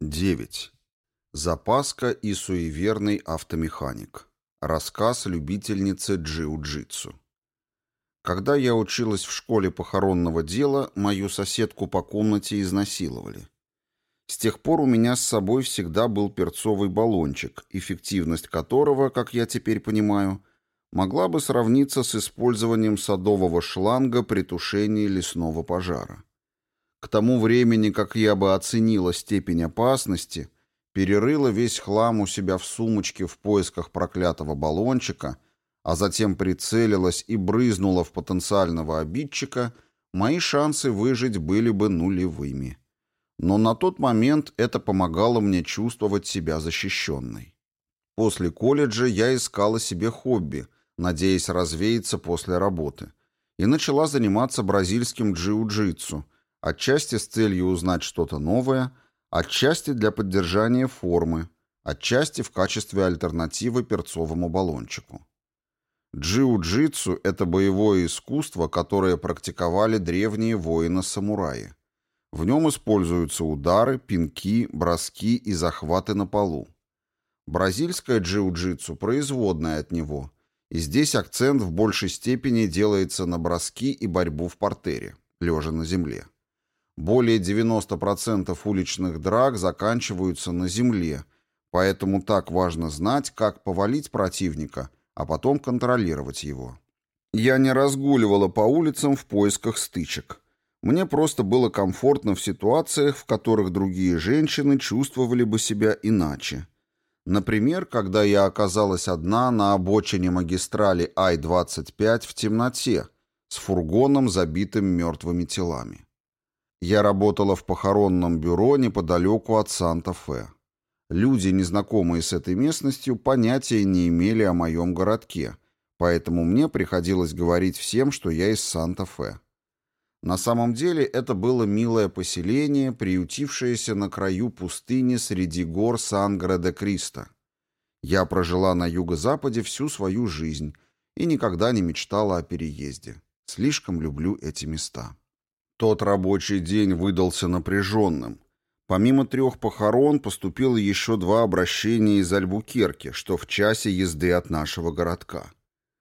9. Запаска и суеверный автомеханик. Рассказ любительницы джиу-джитсу. Когда я училась в школе похоронного дела, мою соседку по комнате изнасиловали. С тех пор у меня с собой всегда был перцовый баллончик, эффективность которого, как я теперь понимаю, могла бы сравниться с использованием садового шланга при тушении лесного пожара. К тому времени, как я бы оценила степень опасности, перерыла весь хлам у себя в сумочке в поисках проклятого баллончика, а затем прицелилась и брызнула в потенциального обидчика, мои шансы выжить были бы нулевыми. Но на тот момент это помогало мне чувствовать себя защищенной. После колледжа я искала себе хобби, надеясь развеяться после работы, и начала заниматься бразильским джиу-джитсу – Отчасти с целью узнать что-то новое, отчасти для поддержания формы, отчасти в качестве альтернативы перцовому баллончику. Джиу-джитсу – это боевое искусство, которое практиковали древние воины-самураи. В нем используются удары, пинки, броски и захваты на полу. Бразильское джиу-джитсу – производное от него, и здесь акцент в большей степени делается на броски и борьбу в портере, лежа на земле. Более 90% уличных драк заканчиваются на земле, поэтому так важно знать, как повалить противника, а потом контролировать его. Я не разгуливала по улицам в поисках стычек. Мне просто было комфортно в ситуациях, в которых другие женщины чувствовали бы себя иначе. Например, когда я оказалась одна на обочине магистрали Ай-25 в темноте, с фургоном, забитым мертвыми телами. Я работала в похоронном бюро неподалеку от Санта-Фе. Люди, незнакомые с этой местностью, понятия не имели о моем городке, поэтому мне приходилось говорить всем, что я из Санта-Фе. На самом деле это было милое поселение, приютившееся на краю пустыни среди гор Сан-Гре-де-Кристо. Я прожила на юго-западе всю свою жизнь и никогда не мечтала о переезде. Слишком люблю эти места. Тот рабочий день выдался напряженным. Помимо трех похорон поступило еще два обращения из Альбукерки, что в часе езды от нашего городка.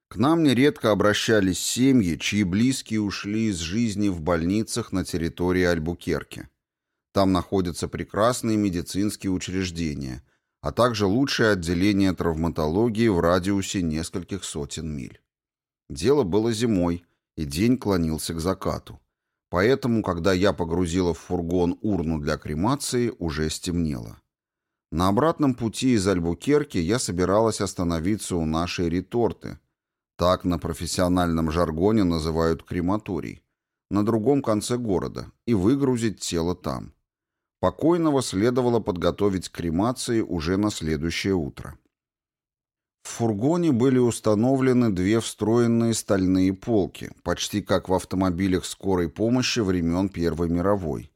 К нам нередко обращались семьи, чьи близкие ушли из жизни в больницах на территории Альбукерки. Там находятся прекрасные медицинские учреждения, а также лучшее отделение травматологии в радиусе нескольких сотен миль. Дело было зимой, и день клонился к закату. Поэтому, когда я погрузила в фургон урну для кремации, уже стемнело. На обратном пути из Альбукерки я собиралась остановиться у нашей реторты. Так на профессиональном жаргоне называют крематорий. На другом конце города. И выгрузить тело там. Покойного следовало подготовить к кремации уже на следующее утро. В фургоне были установлены две встроенные стальные полки, почти как в автомобилях скорой помощи времен Первой мировой,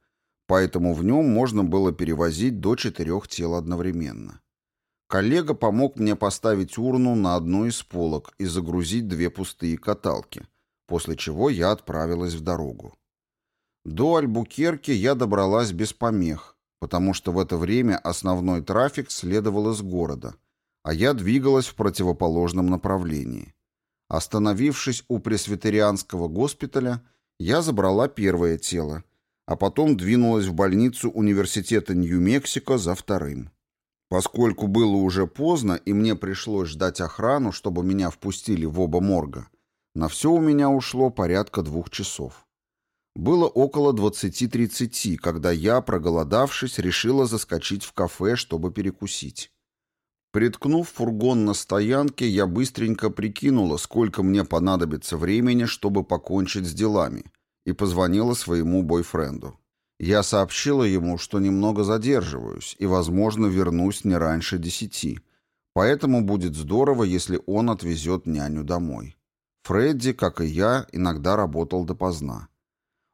поэтому в нем можно было перевозить до четырех тел одновременно. Коллега помог мне поставить урну на одну из полок и загрузить две пустые каталки, после чего я отправилась в дорогу. До Альбукерки я добралась без помех, потому что в это время основной трафик следовал из города – а я двигалась в противоположном направлении. Остановившись у пресвитерианского госпиталя, я забрала первое тело, а потом двинулась в больницу университета Нью-Мексико за вторым. Поскольку было уже поздно и мне пришлось ждать охрану, чтобы меня впустили в оба морга, на все у меня ушло порядка двух часов. Было около 20.30, когда я, проголодавшись, решила заскочить в кафе, чтобы перекусить. Приткнув фургон на стоянке, я быстренько прикинула, сколько мне понадобится времени, чтобы покончить с делами, и позвонила своему бойфренду. Я сообщила ему, что немного задерживаюсь и, возможно, вернусь не раньше десяти, поэтому будет здорово, если он отвезет няню домой. Фредди, как и я, иногда работал допоздна.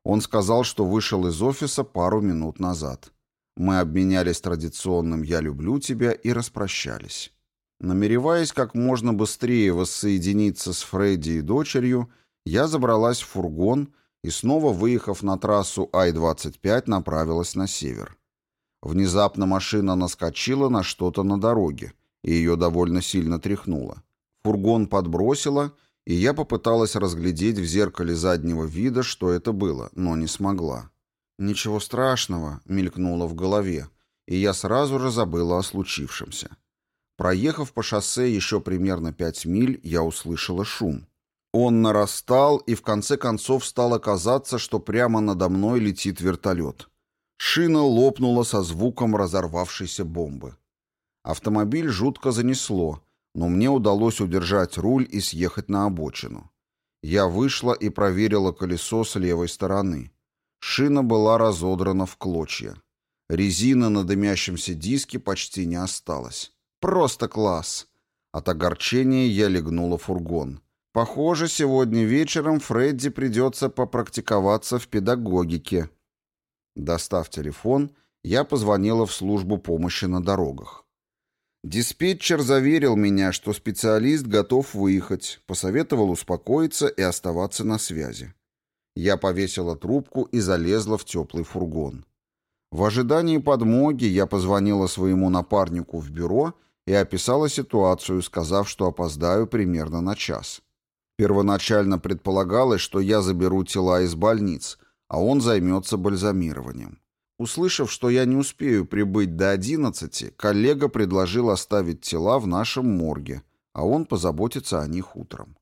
Он сказал, что вышел из офиса пару минут назад. Мы обменялись традиционным «я люблю тебя» и распрощались. Намереваясь как можно быстрее воссоединиться с Фредди и дочерью, я забралась в фургон и, снова выехав на трассу Ай-25, направилась на север. Внезапно машина наскочила на что-то на дороге, и ее довольно сильно тряхнуло. Фургон подбросило, и я попыталась разглядеть в зеркале заднего вида, что это было, но не смогла. «Ничего страшного», — мелькнуло в голове, и я сразу же забыла о случившемся. Проехав по шоссе еще примерно пять миль, я услышала шум. Он нарастал, и в конце концов стало казаться, что прямо надо мной летит вертолет. Шина лопнула со звуком разорвавшейся бомбы. Автомобиль жутко занесло, но мне удалось удержать руль и съехать на обочину. Я вышла и проверила колесо с левой стороны. Шина была разодрана в клочья. Резина на дымящемся диске почти не осталось. Просто класс. От огорчения я легнула фургон. Похоже, сегодня вечером Фредди придется попрактиковаться в педагогике. Достав телефон, я позвонила в службу помощи на дорогах. Диспетчер заверил меня, что специалист готов выехать, посоветовал успокоиться и оставаться на связи. Я повесила трубку и залезла в теплый фургон. В ожидании подмоги я позвонила своему напарнику в бюро и описала ситуацию, сказав, что опоздаю примерно на час. Первоначально предполагалось, что я заберу тела из больниц, а он займется бальзамированием. Услышав, что я не успею прибыть до одиннадцати, коллега предложил оставить тела в нашем морге, а он позаботится о них утром.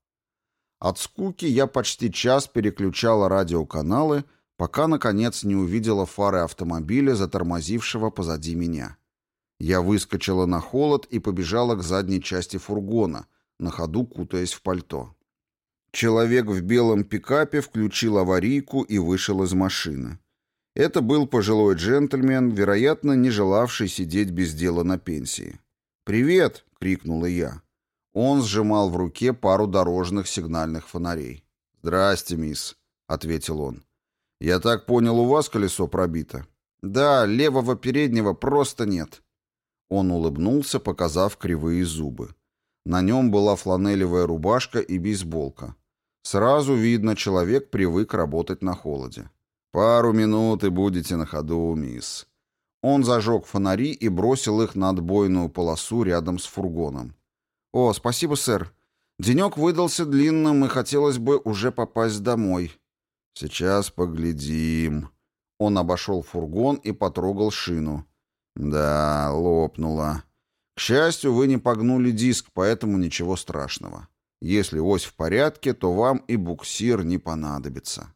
От скуки я почти час переключала радиоканалы, пока, наконец, не увидела фары автомобиля, затормозившего позади меня. Я выскочила на холод и побежала к задней части фургона, на ходу кутаясь в пальто. Человек в белом пикапе включил аварийку и вышел из машины. Это был пожилой джентльмен, вероятно, не желавший сидеть без дела на пенсии. «Привет!» — крикнула я. Он сжимал в руке пару дорожных сигнальных фонарей. «Здрасте, мисс», — ответил он. «Я так понял, у вас колесо пробито?» «Да, левого переднего просто нет». Он улыбнулся, показав кривые зубы. На нем была фланелевая рубашка и бейсболка. Сразу видно, человек привык работать на холоде. «Пару минут и будете на ходу, мисс». Он зажег фонари и бросил их на отбойную полосу рядом с фургоном. «О, спасибо, сэр. Денек выдался длинным, и хотелось бы уже попасть домой». «Сейчас поглядим». Он обошел фургон и потрогал шину. «Да, лопнула. К счастью, вы не погнули диск, поэтому ничего страшного. Если ось в порядке, то вам и буксир не понадобится.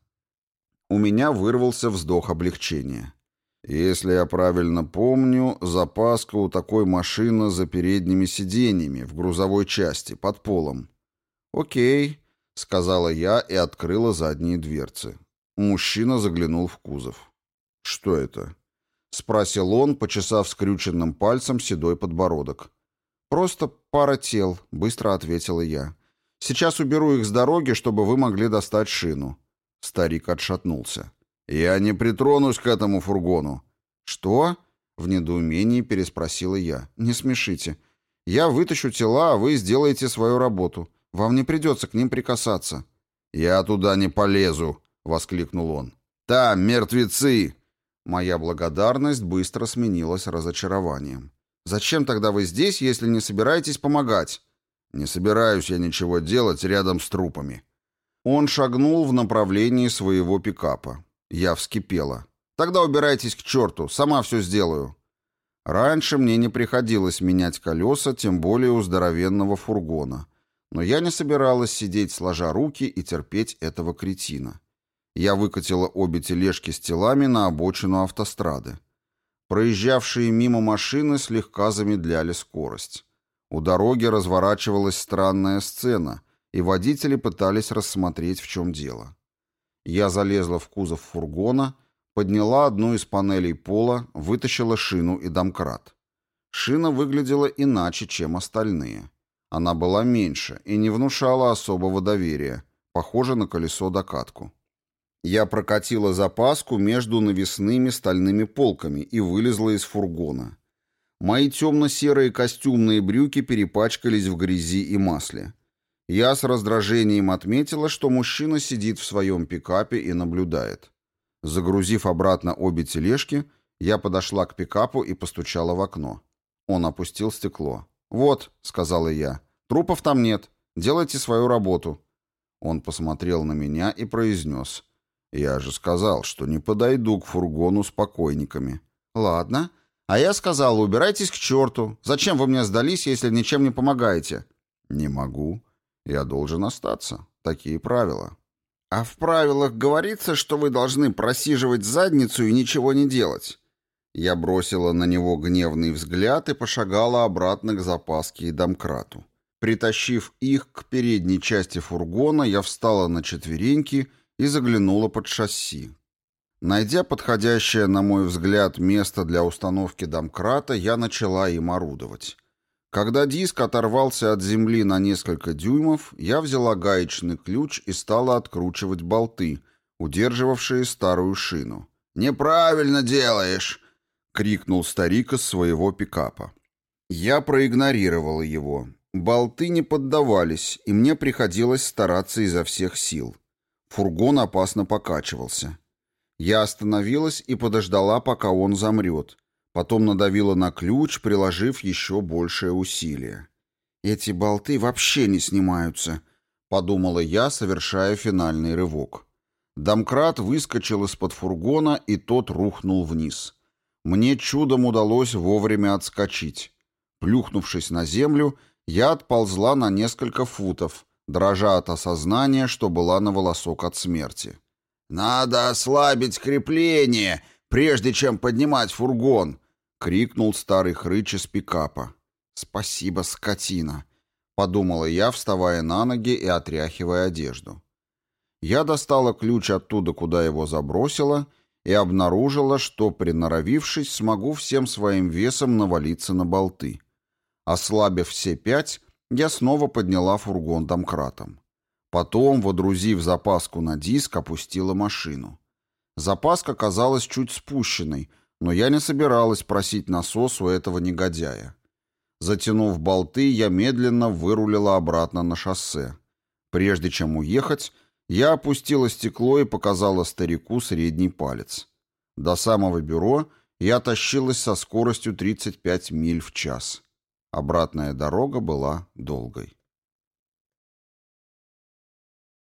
У меня вырвался вздох облегчения. Если я правильно помню, запаска у такой машины за передними сиденьями, в грузовой части, под полом. «Окей», — сказала я и открыла задние дверцы. Мужчина заглянул в кузов. «Что это?» — спросил он, почесав скрюченным пальцем седой подбородок. «Просто пара тел», — быстро ответила я. Сейчас уберу их с дороги, чтобы вы могли достать шину». Старик отшатнулся. «Я не притронусь к этому фургону». «Что?» — в недоумении переспросила я. «Не смешите. Я вытащу тела, а вы сделаете свою работу. Вам не придется к ним прикасаться». «Я туда не полезу», — воскликнул он. «Там мертвецы!» Моя благодарность быстро сменилась разочарованием. «Зачем тогда вы здесь, если не собираетесь помогать?» Не собираюсь я ничего делать рядом с трупами. Он шагнул в направлении своего пикапа. Я вскипела. Тогда убирайтесь к черту, сама все сделаю. Раньше мне не приходилось менять колеса, тем более у здоровенного фургона. Но я не собиралась сидеть сложа руки и терпеть этого кретина. Я выкатила обе тележки с телами на обочину автострады. Проезжавшие мимо машины слегка замедляли скорость. У дороги разворачивалась странная сцена, и водители пытались рассмотреть, в чем дело. Я залезла в кузов фургона, подняла одну из панелей пола, вытащила шину и домкрат. Шина выглядела иначе, чем остальные. Она была меньше и не внушала особого доверия, похоже на колесо-докатку. Я прокатила запаску между навесными стальными полками и вылезла из фургона. Мои темно-серые костюмные брюки перепачкались в грязи и масле. Я с раздражением отметила, что мужчина сидит в своем пикапе и наблюдает. Загрузив обратно обе тележки, Я подошла к пикапу и постучала в окно. Он опустил стекло. «Вот», — сказала я, — «трупов там нет. Делайте свою работу». Он посмотрел на меня и произнес. «Я же сказал, что не подойду к фургону с покойниками». «Ладно. А я сказал, убирайтесь к черту. Зачем вы мне сдались, если ничем не помогаете?» «Не могу. Я должен остаться. Такие правила». «А в правилах говорится, что вы должны просиживать задницу и ничего не делать». Я бросила на него гневный взгляд и пошагала обратно к запаске и домкрату. Притащив их к передней части фургона, я встала на четвереньки и заглянула под шасси. Найдя подходящее, на мой взгляд, место для установки домкрата, я начала им орудовать. Когда диск оторвался от земли на несколько дюймов, я взяла гаечный ключ и стала откручивать болты, удерживавшие старую шину. «Неправильно делаешь!» — крикнул старик из своего пикапа. Я проигнорировала его. Болты не поддавались, и мне приходилось стараться изо всех сил. Фургон опасно покачивался. Я остановилась и подождала, пока он замрет. Потом надавила на ключ, приложив еще большее усилие. «Эти болты вообще не снимаются», — подумала я, совершая финальный рывок. Домкрат выскочил из-под фургона, и тот рухнул вниз. Мне чудом удалось вовремя отскочить. Плюхнувшись на землю, я отползла на несколько футов, дрожа от осознания, что была на волосок от смерти. «Надо ослабить крепление, прежде чем поднимать фургон», — крикнул старый хрыч из пикапа. «Спасибо, скотина», — подумала я, вставая на ноги и отряхивая одежду. Я достала ключ оттуда, куда его забросила, и обнаружила, что, приноровившись, смогу всем своим весом навалиться на болты. Ослабив все пять, я снова подняла фургон домкратом. Потом, водрузив запаску на диск, опустила машину. Запаска казалась чуть спущенной — но я не собиралась просить насос у этого негодяя. Затянув болты, я медленно вырулила обратно на шоссе. Прежде чем уехать, я опустила стекло и показала старику средний палец. До самого бюро я тащилась со скоростью 35 миль в час. Обратная дорога была долгой.